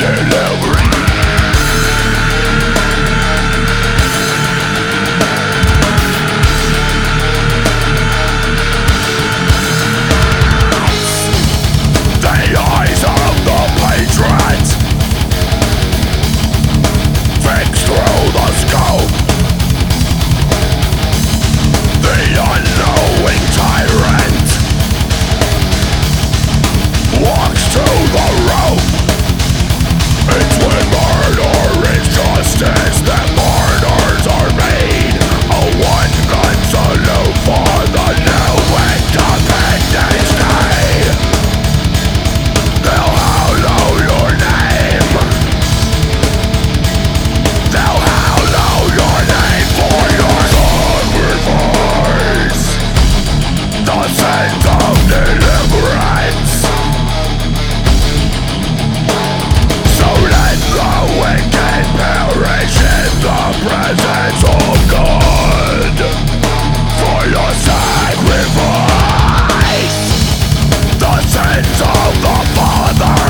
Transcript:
dead. Of the Father